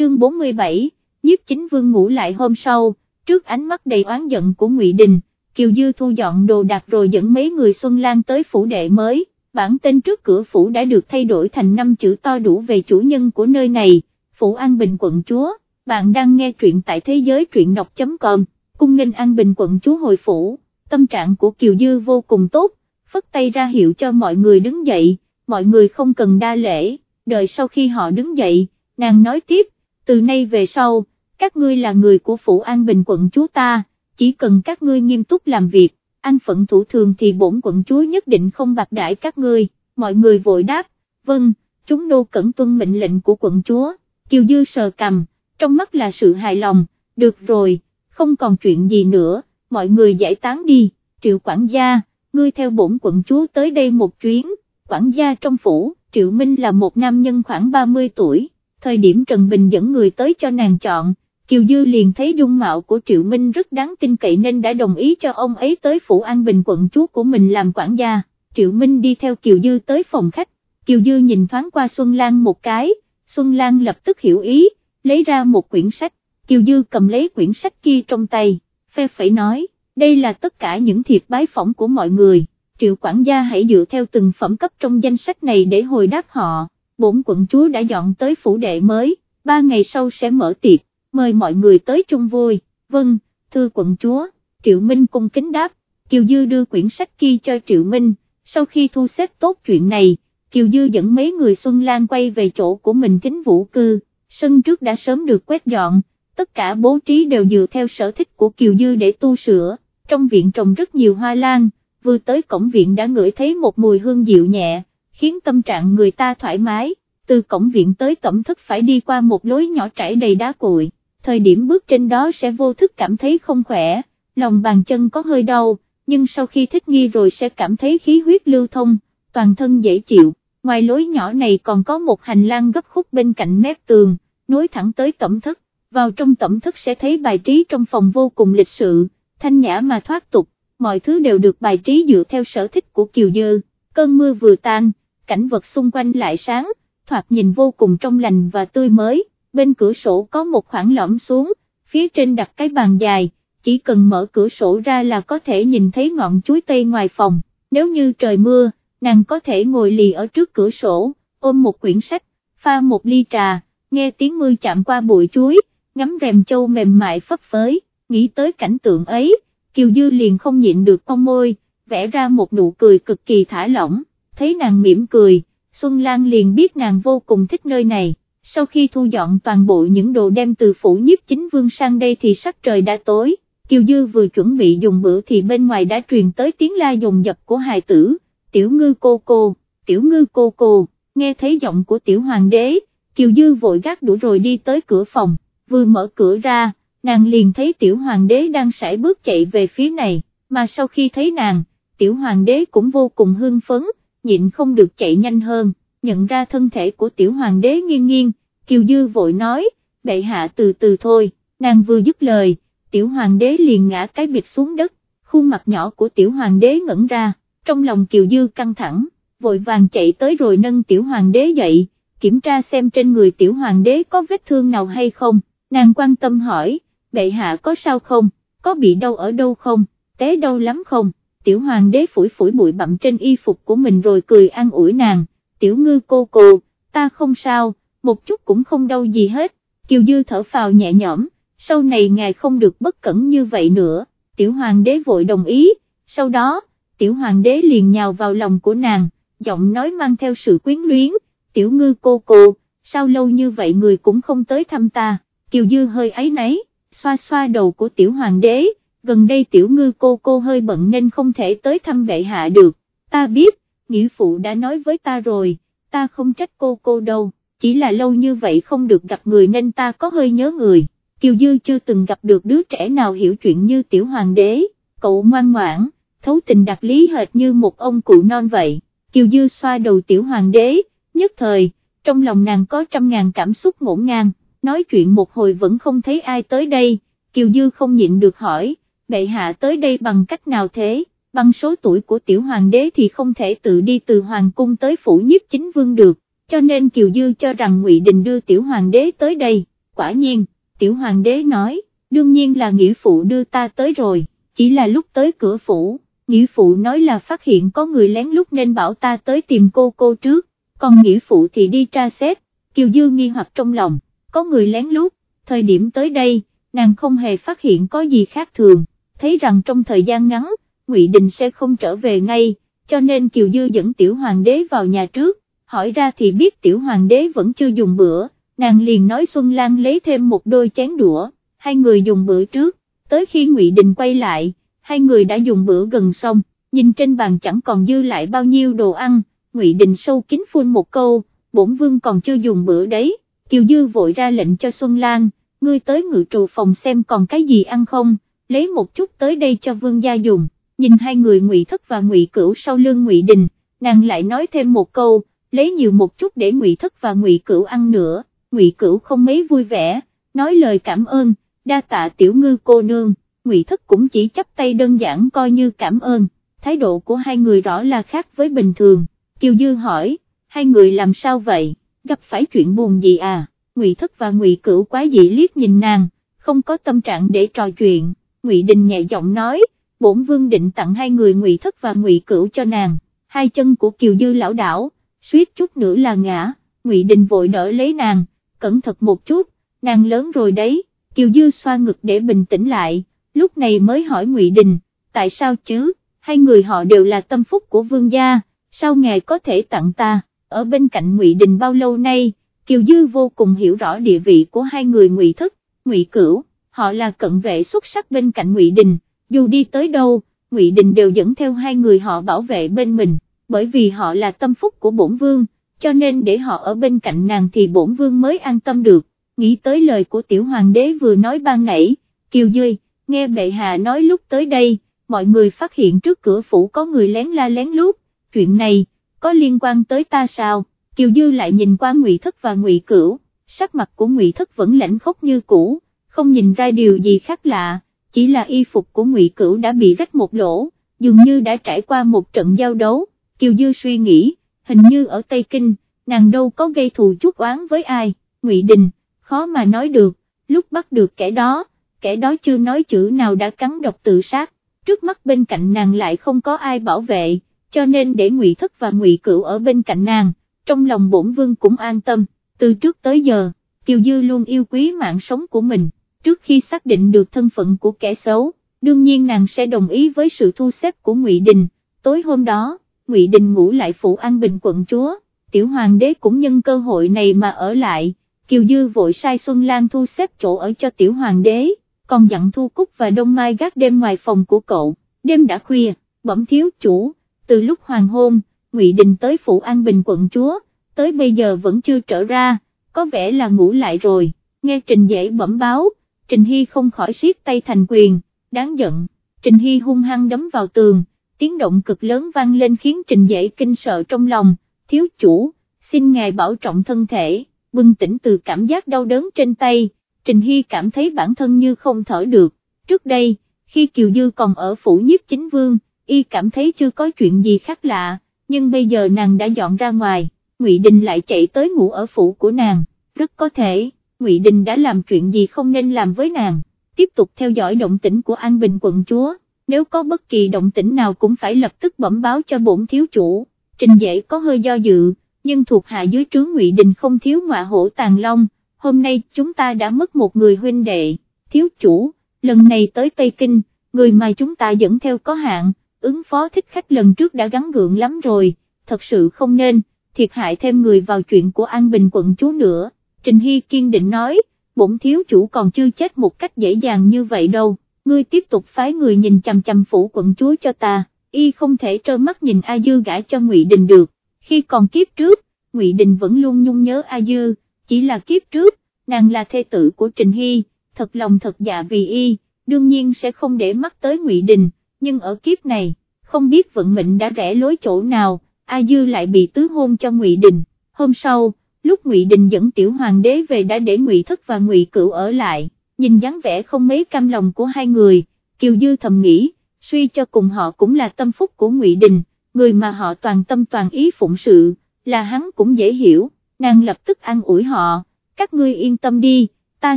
chương 47, nhiếp chính vương ngủ lại hôm sau, trước ánh mắt đầy oán giận của ngụy Đình, Kiều Dư thu dọn đồ đạc rồi dẫn mấy người Xuân Lan tới phủ đệ mới, bản tên trước cửa phủ đã được thay đổi thành năm chữ to đủ về chủ nhân của nơi này, phủ An Bình quận chúa, bạn đang nghe truyện tại thế giới truyện đọc.com, cung nghênh An Bình quận chúa hồi phủ, tâm trạng của Kiều Dư vô cùng tốt, phất tay ra hiệu cho mọi người đứng dậy, mọi người không cần đa lễ, đợi sau khi họ đứng dậy, nàng nói tiếp, từ nay về sau, các ngươi là người của phủ An Bình quận chúa ta, chỉ cần các ngươi nghiêm túc làm việc, an phận thủ thường thì bổn quận chúa nhất định không bạc đãi các ngươi, mọi người vội đáp, vâng, chúng nô cẩn tuân mệnh lệnh của quận chúa, Kiều Dư sờ cầm, trong mắt là sự hài lòng, được rồi, không còn chuyện gì nữa, mọi người giải tán đi, triệu quản gia, ngươi theo bổn quận chúa tới đây một chuyến, quản gia trong phủ, triệu minh là một nam nhân khoảng 30 tuổi, thời điểm Trần Bình dẫn người tới cho nàng chọn, Kiều Dư liền thấy dung mạo của Triệu Minh rất đáng tin cậy nên đã đồng ý cho ông ấy tới phủ An Bình quận chúa của mình làm quản gia, Triệu Minh đi theo Kiều Dư tới phòng khách, Kiều Dư nhìn thoáng qua Xuân Lan một cái, Xuân Lan lập tức hiểu ý, lấy ra một quyển sách, Kiều Dư cầm lấy quyển sách kia trong tay, phe phẩy nói, đây là tất cả những thiệp bái phỏng của mọi người, Triệu quản gia hãy dựa theo từng phẩm cấp trong danh sách này để hồi đáp họ, bổn quận chúa đã dọn tới phủ đệ mới, ba ngày sau sẽ mở tiệc mời mọi người tới chung vui, vâng, thưa quận chúa, Triệu Minh cung kính đáp, Kiều Dư đưa quyển sách kia cho Triệu Minh, sau khi thu xếp tốt chuyện này, Kiều Dư dẫn mấy người Xuân Lan quay về chỗ của mình kính vũ cư, sân trước đã sớm được quét dọn, tất cả bố trí đều dựa theo sở thích của Kiều Dư để tu sửa, trong viện trồng rất nhiều hoa lan, vừa tới cổng viện đã ngửi thấy một mùi hương dịu nhẹ, khiến tâm trạng người ta thoải mái, từ cổng viện tới tổng thức phải đi qua một lối nhỏ trải đầy đá cuội thời điểm bước trên đó sẽ vô thức cảm thấy không khỏe, lòng bàn chân có hơi đau, nhưng sau khi thích nghi rồi sẽ cảm thấy khí huyết lưu thông, toàn thân dễ chịu, ngoài lối nhỏ này còn có một hành lang gấp khúc bên cạnh mép tường, nối thẳng tới tổng thức, vào trong tổng thức sẽ thấy bài trí trong phòng vô cùng lịch sự, thanh nhã mà thoát tục, mọi thứ đều được bài trí dựa theo sở thích của Kiều Dư, cơn mưa vừa tan, cảnh vật xung quanh lại sáng, thoạt nhìn vô cùng trong lành và tươi mới. Bên cửa sổ có một khoảng lõm xuống, phía trên đặt cái bàn dài, chỉ cần mở cửa sổ ra là có thể nhìn thấy ngọn chuối tây ngoài phòng, nếu như trời mưa, nàng có thể ngồi lì ở trước cửa sổ, ôm một quyển sách, pha một ly trà, nghe tiếng mưa chạm qua bụi chuối, ngắm rèm châu mềm mại phấp phới, nghĩ tới cảnh tượng ấy, Kiều Dư liền không nhịn được con môi, vẽ ra một nụ cười cực kỳ thả lỏng, thấy nàng mỉm cười, Xuân Lan liền biết nàng vô cùng thích nơi này. Sau khi thu dọn toàn bộ những đồ đem từ phủ nhiếp chính vương sang đây thì sắc trời đã tối, Kiều Dư vừa chuẩn bị dùng bữa thì bên ngoài đã truyền tới tiếng la dồn dập của hài tử, tiểu ngư cô cô, tiểu ngư cô cô, nghe thấy giọng của tiểu hoàng đế, Kiều Dư vội gác đũa rồi đi tới cửa phòng, vừa mở cửa ra, nàng liền thấy tiểu hoàng đế đang sải bước chạy về phía này, mà sau khi thấy nàng, tiểu hoàng đế cũng vô cùng hưng phấn, nhịn không được chạy nhanh hơn, nhận ra thân thể của tiểu hoàng đế nghiêng nghiêng, Kiều Dư vội nói, bệ hạ từ từ thôi, nàng vừa dứt lời, tiểu hoàng đế liền ngã cái bịch xuống đất, khuôn mặt nhỏ của tiểu hoàng đế ngẩn ra, trong lòng Kiều Dư căng thẳng, vội vàng chạy tới rồi nâng tiểu hoàng đế dậy, kiểm tra xem trên người tiểu hoàng đế có vết thương nào hay không, nàng quan tâm hỏi, bệ hạ có sao không, có bị đau ở đâu không, té đau lắm không, tiểu hoàng đế phủi phủi bụi bặm trên y phục của mình rồi cười an ủi nàng, tiểu ngư cô cô, ta không sao, một chút cũng không đau gì hết, Kiều Dư thở phào nhẹ nhõm, sau này ngài không được bất cẩn như vậy nữa, tiểu hoàng đế vội đồng ý, sau đó, tiểu hoàng đế liền nhào vào lòng của nàng, giọng nói mang theo sự quyến luyến, tiểu ngư cô cô, sao lâu như vậy người cũng không tới thăm ta, Kiều Dư hơi ấy nấy, xoa xoa đầu của tiểu hoàng đế, gần đây tiểu ngư cô cô hơi bận nên không thể tới thăm bệ hạ được, ta biết, nghĩa phụ đã nói với ta rồi, ta không trách cô cô đâu chỉ là lâu như vậy không được gặp người nên ta có hơi nhớ người, Kiều Dư chưa từng gặp được đứa trẻ nào hiểu chuyện như tiểu hoàng đế, cậu ngoan ngoãn, thấu tình đặc lý hệt như một ông cụ non vậy, Kiều Dư xoa đầu tiểu hoàng đế, nhất thời, trong lòng nàng có trăm ngàn cảm xúc ngổn ngang, nói chuyện một hồi vẫn không thấy ai tới đây, Kiều Dư không nhịn được hỏi, bệ hạ tới đây bằng cách nào thế? bằng số tuổi của tiểu hoàng đế thì không thể tự đi từ hoàng cung tới phủ nhiếp chính vương được, cho nên Kiều Dư cho rằng Ngụy Đình đưa tiểu hoàng đế tới đây, quả nhiên, tiểu hoàng đế nói, đương nhiên là nghĩa phụ đưa ta tới rồi, chỉ là lúc tới cửa phủ, nghĩa phụ nói là phát hiện có người lén lút nên bảo ta tới tìm cô cô trước, còn nghĩa phụ thì đi tra xét, Kiều Dư nghi hoặc trong lòng, có người lén lút, thời điểm tới đây, nàng không hề phát hiện có gì khác thường, thấy rằng trong thời gian ngắn, Ngụy Đình sẽ không trở về ngay, cho nên Kiều Dư dẫn tiểu hoàng đế vào nhà trước, hỏi ra thì biết tiểu hoàng đế vẫn chưa dùng bữa, nàng liền nói Xuân Lan lấy thêm một đôi chén đũa, hai người dùng bữa trước, tới khi Ngụy Đình quay lại, hai người đã dùng bữa gần xong, nhìn trên bàn chẳng còn dư lại bao nhiêu đồ ăn, Ngụy Đình sâu kín phun một câu, bổn vương còn chưa dùng bữa đấy, Kiều Dư vội ra lệnh cho Xuân Lan, ngươi tới ngự trù phòng xem còn cái gì ăn không, lấy một chút tới đây cho vương gia dùng, nhìn hai người Ngụy Thất và Ngụy Cửu sau lưng Ngụy Đình, nàng lại nói thêm một câu, lấy nhiều một chút để Ngụy Thất và Ngụy Cửu ăn nữa, Ngụy Cửu không mấy vui vẻ, nói lời cảm ơn, đa tạ tiểu ngư cô nương, Ngụy Thất cũng chỉ chấp tay đơn giản coi như cảm ơn, thái độ của hai người rõ là khác với bình thường, Kiều Dư hỏi, hai người làm sao vậy, gặp phải chuyện buồn gì à, Ngụy Thất và Ngụy Cửu quá dị liếc nhìn nàng, không có tâm trạng để trò chuyện, Ngụy Đình nhẹ giọng nói, bổn vương định tặng hai người Ngụy Thất và Ngụy Cửu cho nàng, hai chân của Kiều Dư lão đảo, suýt chút nữa là ngã, Ngụy Đình vội đỡ lấy nàng, cẩn thận một chút, nàng lớn rồi đấy, Kiều Dư xoa ngực để bình tĩnh lại, lúc này mới hỏi Ngụy Đình, tại sao chứ, hai người họ đều là tâm phúc của vương gia, sao ngài có thể tặng ta, ở bên cạnh Ngụy Đình bao lâu nay, Kiều Dư vô cùng hiểu rõ địa vị của hai người Ngụy Thất, Ngụy Cửu, họ là cận vệ xuất sắc bên cạnh Ngụy Đình, dù đi tới đâu, Ngụy Đình đều dẫn theo hai người họ bảo vệ bên mình, bởi vì họ là tâm phúc của bổn vương, cho nên để họ ở bên cạnh nàng thì bổn vương mới an tâm được, nghĩ tới lời của tiểu hoàng đế vừa nói ban nãy, Kiều Duy nghe bệ hạ nói lúc tới đây, mọi người phát hiện trước cửa phủ có người lén la lén lút, chuyện này, có liên quan tới ta sao, Kiều Dư lại nhìn qua Ngụy Thất và Ngụy Cửu, sắc mặt của Ngụy Thất vẫn lãnh khốc như cũ, không nhìn ra điều gì khác lạ, chỉ là y phục của Ngụy Cửu đã bị rách một lỗ, dường như đã trải qua một trận giao đấu, Kiều Dư suy nghĩ, hình như ở Tây Kinh, nàng đâu có gây thù chút oán với ai, Ngụy Đình, khó mà nói được, lúc bắt được kẻ đó, kẻ đó chưa nói chữ nào đã cắn độc tự sát, trước mắt bên cạnh nàng lại không có ai bảo vệ, cho nên để Ngụy Thất và Ngụy Cửu ở bên cạnh nàng, trong lòng bổn vương cũng an tâm, từ trước tới giờ, Kiều Dư luôn yêu quý mạng sống của mình, trước khi xác định được thân phận của kẻ xấu, đương nhiên nàng sẽ đồng ý với sự thu xếp của Ngụy Đình, tối hôm đó, Ngụy Đình ngủ lại phủ An Bình quận chúa, tiểu hoàng đế cũng nhân cơ hội này mà ở lại, Kiều Dư vội sai Xuân Lan thu xếp chỗ ở cho tiểu hoàng đế, còn dặn Thu Cúc và Đông Mai gác đêm ngoài phòng của cậu, đêm đã khuya, bẩm thiếu chủ, từ lúc hoàng hôn, Ngụy Đình tới phủ An Bình quận chúa, tới bây giờ vẫn chưa trở ra, có vẻ là ngủ lại rồi, nghe Trình Dễ bẩm báo, Trình Hy không khỏi siết tay thành quyền, đáng giận, Trình Hy hung hăng đấm vào tường, tiếng động cực lớn vang lên khiến Trình Dễ kinh sợ trong lòng, thiếu chủ, xin ngài bảo trọng thân thể, bừng tỉnh từ cảm giác đau đớn trên tay, Trình Hy cảm thấy bản thân như không thở được, trước đây, khi Kiều Dư còn ở phủ nhiếp chính vương, y cảm thấy chưa có chuyện gì khác lạ, nhưng bây giờ nàng đã dọn ra ngoài, Ngụy Đình lại chạy tới ngủ ở phủ của nàng, rất có thể, Ngụy Đình đã làm chuyện gì không nên làm với nàng, tiếp tục theo dõi động tĩnh của An Bình quận chúa, nếu có bất kỳ động tĩnh nào cũng phải lập tức bẩm báo cho bổn thiếu chủ, trình dễ có hơi do dự, nhưng thuộc hạ dưới trướng Ngụy Đình không thiếu ngọa hổ tàn long, hôm nay chúng ta đã mất một người huynh đệ, thiếu chủ, lần này tới Tây Kinh, người mà chúng ta dẫn theo có hạn, ứng phó thích khách lần trước đã gắn gượng lắm rồi, thật sự không nên, thiệt hại thêm người vào chuyện của An Bình quận chúa nữa, Trình Hy kiên định nói, bổn thiếu chủ còn chưa chết một cách dễ dàng như vậy đâu, ngươi tiếp tục phái người nhìn chằm chằm phủ quận chúa cho ta, y không thể trơ mắt nhìn A Dư gả cho Ngụy Đình được, khi còn kiếp trước, Ngụy Đình vẫn luôn nhung nhớ A Dư, chỉ là kiếp trước, nàng là thê tử của Trình Hy, thật lòng thật dạ vì y, đương nhiên sẽ không để mắt tới Ngụy Đình, nhưng ở kiếp này, không biết vận mệnh đã rẽ lối chỗ nào, A Dư lại bị tứ hôn cho Ngụy Đình, hôm sau, lúc Ngụy Đình dẫn tiểu hoàng đế về đã để Ngụy Thất và Ngụy Cửu ở lại, nhìn dáng vẻ không mấy cam lòng của hai người, Kiều Dư thầm nghĩ, suy cho cùng họ cũng là tâm phúc của Ngụy Đình, người mà họ toàn tâm toàn ý phụng sự, là hắn cũng dễ hiểu, nàng lập tức an ủi họ, các ngươi yên tâm đi, ta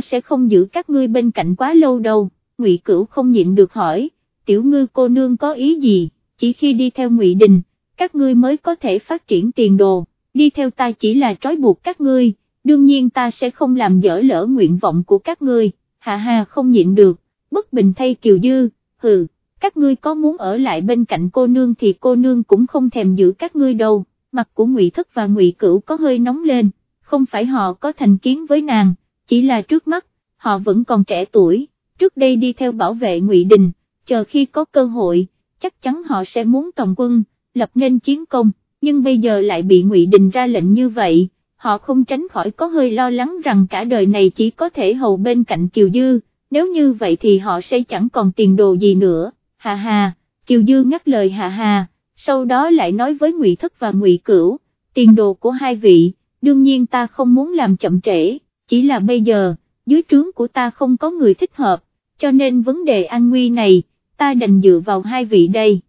sẽ không giữ các ngươi bên cạnh quá lâu đâu, Ngụy Cửu không nhịn được hỏi, tiểu ngư cô nương có ý gì, chỉ khi đi theo Ngụy Đình, các ngươi mới có thể phát triển tiền đồ, đi theo ta chỉ là trói buộc các ngươi, đương nhiên ta sẽ không làm dở lỡ nguyện vọng của các ngươi, hà Hà không nhịn được, bất bình thay Kiều Dư, hừ, các ngươi có muốn ở lại bên cạnh cô nương thì cô nương cũng không thèm giữ các ngươi đâu, mặt của Ngụy Thất và Ngụy Cửu có hơi nóng lên, không phải họ có thành kiến với nàng, chỉ là trước mắt, họ vẫn còn trẻ tuổi, trước đây đi theo bảo vệ Ngụy Đình, chờ khi có cơ hội, chắc chắn họ sẽ muốn tổng quân, lập nên chiến công, nhưng bây giờ lại bị Ngụy Đình ra lệnh như vậy, họ không tránh khỏi có hơi lo lắng rằng cả đời này chỉ có thể hầu bên cạnh Kiều Dư, nếu như vậy thì họ sẽ chẳng còn tiền đồ gì nữa, hà hà, Kiều Dư ngắt lời hà hà, sau đó lại nói với Ngụy Thất và Ngụy Cửu, tiền đồ của hai vị, đương nhiên ta không muốn làm chậm trễ, chỉ là bây giờ, dưới trướng của ta không có người thích hợp, cho nên vấn đề an nguy này, ta đành dựa vào hai vị đây.